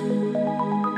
Música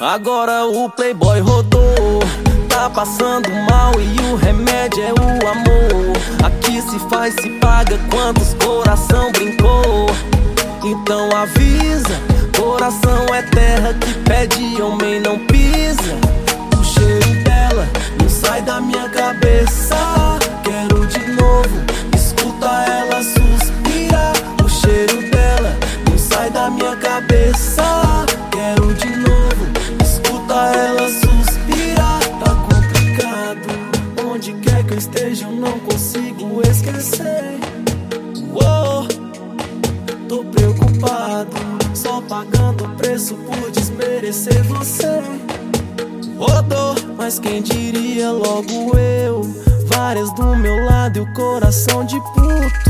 Agora o playboy rodou. Tá passando mal e o remédio é o amor. Aqui se faz, se paga quantos coração brincou. Então avisa Coração é terra que pede homem não preocupado, só pagando o preço por desmerecer você. Rodou, mas quem diria logo eu? Várias do meu lado e o coração de puto.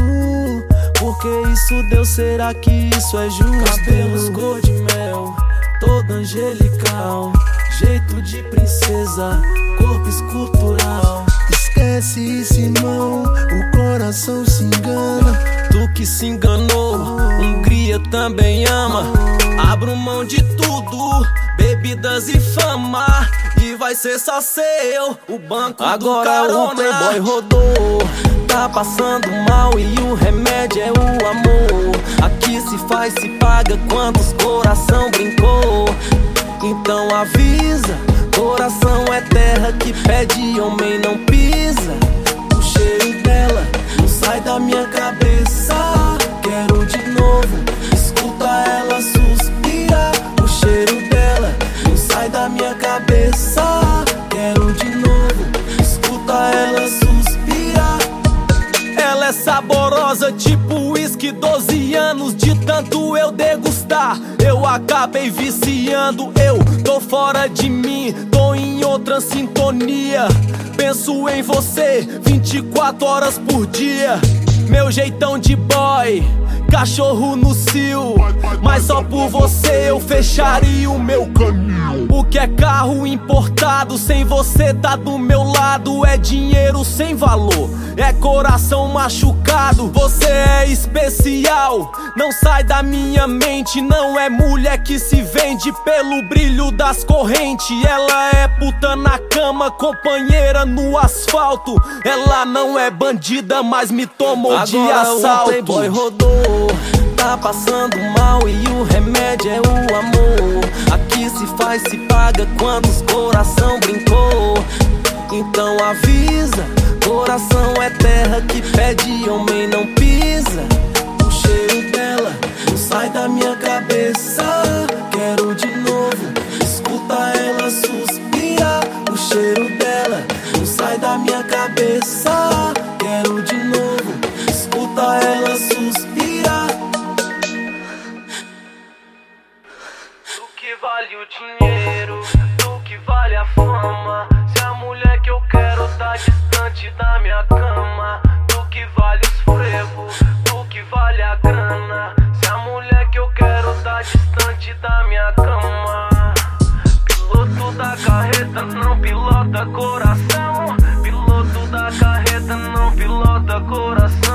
Porque isso deu, será que isso é justo? Cabelos cor de mel, toda angelical. Jeito de princesa, corpo escultural. Esquece Simão, o coração se engana. Tu que se enganou, Também ama. Abro mão de tudo, bebidas e fama. E vai ser só seu, o banco Agora do o playboy rodou. Tá passando mal e o remédio é o amor. Aqui se faz, se paga quantos coração brincou. Então avisa, coração é terra que pede homem não pisa. O cheiro dela não sai da minha cabeça. Tipo uísque, 12 anos de tanto eu degustar. Eu acabei viciando, eu tô fora de mim, tô em outra sintonia. Penso em você 24 horas por dia. Meu jeitão de boy, cachorro no cio. Mas só por você eu fecharia o meu caminho. O que é carro importado, sem você tá do meu lado, é dinheiro sem valor. É coração machucado, você é especial. Não sai da minha mente, não é mulher que se vende pelo brilho das correntes. Ela é puta na cama, companheira no asfalto. Ela não é bandida, mas me tomou Agora de assalto. O playboy rodou, tá passando mal e o remédio é o amor. Aqui se faz, se paga quantos coração brincou. Então avisa, coração é terra que pede homem não pisa. O cheiro dela não sai da minha cabeça. Quero de novo, escuta ela suspirar. O cheiro dela não sai da minha cabeça. Vale o dinheiro, do que vale a fama. Se a mulher que eu quero tá distante da minha cama, do que vale os frevos, do que vale a grana. Se a mulher que eu quero tá distante da minha cama. Piloto da carreta não pilota coração. Piloto da carreta não pilota coração.